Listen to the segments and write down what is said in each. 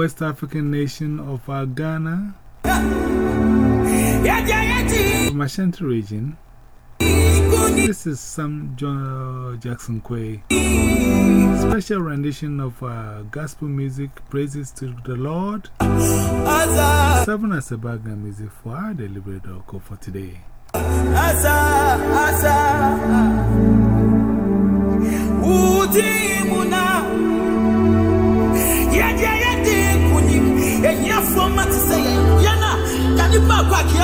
West African nation of uh, Ghana, from Ashanti region. This is some John Jackson Quay. Special rendition of uh, gospel music, praises to the Lord. Seven as a background music for our deliberate call for today.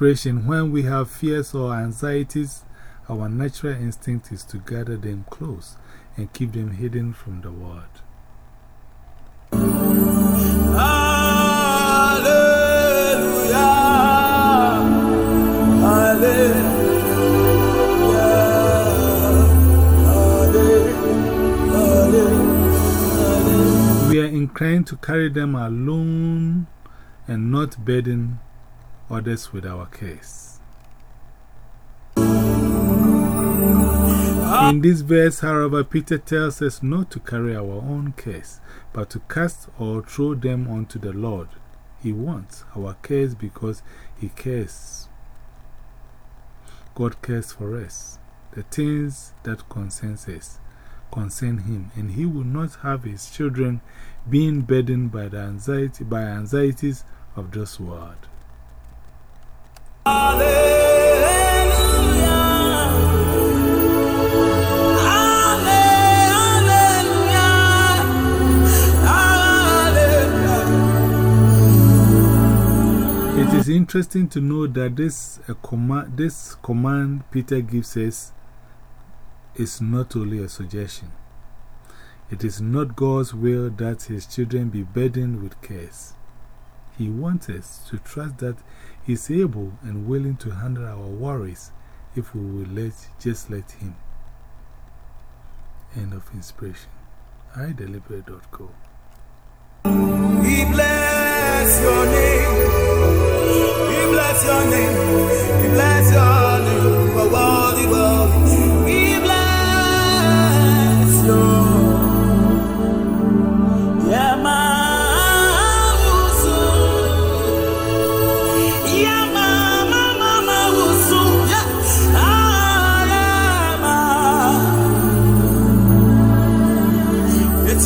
Inspiration When we have fears or anxieties, our natural instinct is to gather them close and keep them hidden from the world. We are inclined to carry them alone and not burden others with our cares. In this verse, however, Peter tells us not to carry our own cares, but to cast or throw them onto the Lord. He wants our cares because He cares. God cares for us. The things that concern us concern Him, and He will not have His children being burdened by, the anxiety, by anxieties of this world. It is interesting to know that this, uh, a command, this command Peter gives us is not only a suggestion. It is not God's will that his children be burdened with cares. He wants us to trust that He is able and willing to handle our worries if we will let, just let Him. End of inspiration. I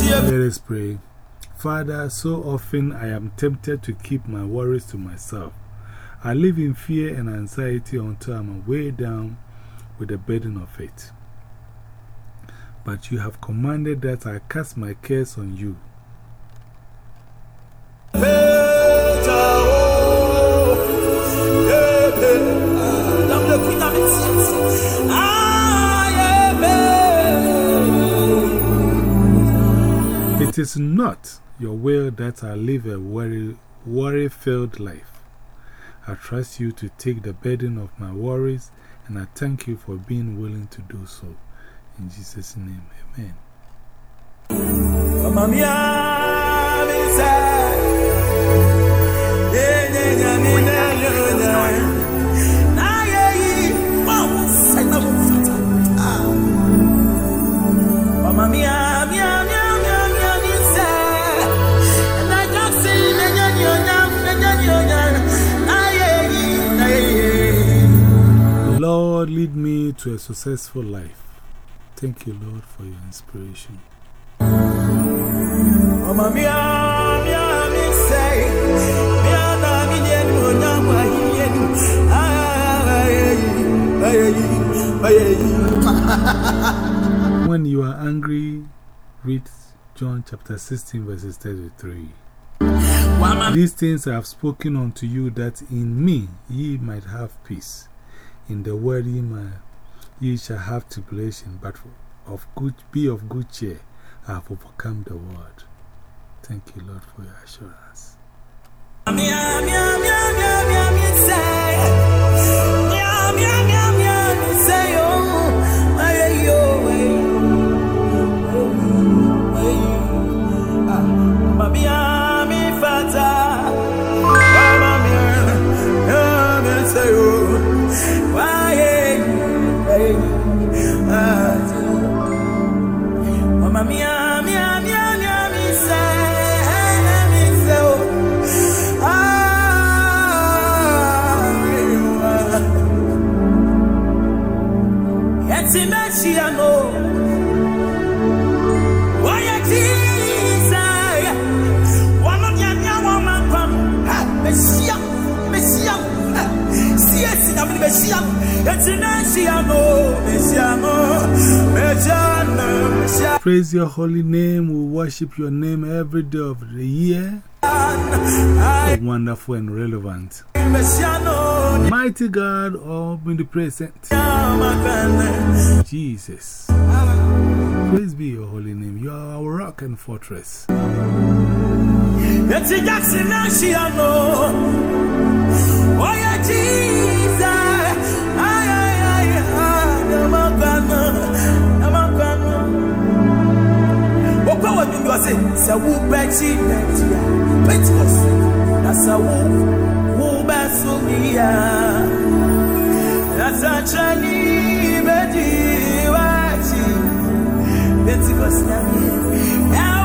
Let us pray. Father, so often I am tempted to keep my worries to myself. I live in fear and anxiety until I'm weighed down with the burden of it. But you have commanded that I cast my cares on you. It is not your will that I live a worry, worry filled life. I trust you to take the burden of my worries, and I thank you for being willing to do so. In Jesus' name, amen. To a successful life. Thank you, Lord, for your inspiration. When you are angry, read John chapter 16, verses 33. These things I have spoken unto you, that in me ye might have peace. In the world ye, might, ye shall have tribulation, but of good, be of good cheer. I have overcome the world. Thank you, Lord, for your assurance. Praise your holy name. We worship your name every day of the year. So Wonderful and relevant. Mighty God, omnipresent. Jesus. Praise be your holy name. You are our rock and fortress. Nashiano. Oh. Pentecost. Na sa wu. Wu besu ya. Na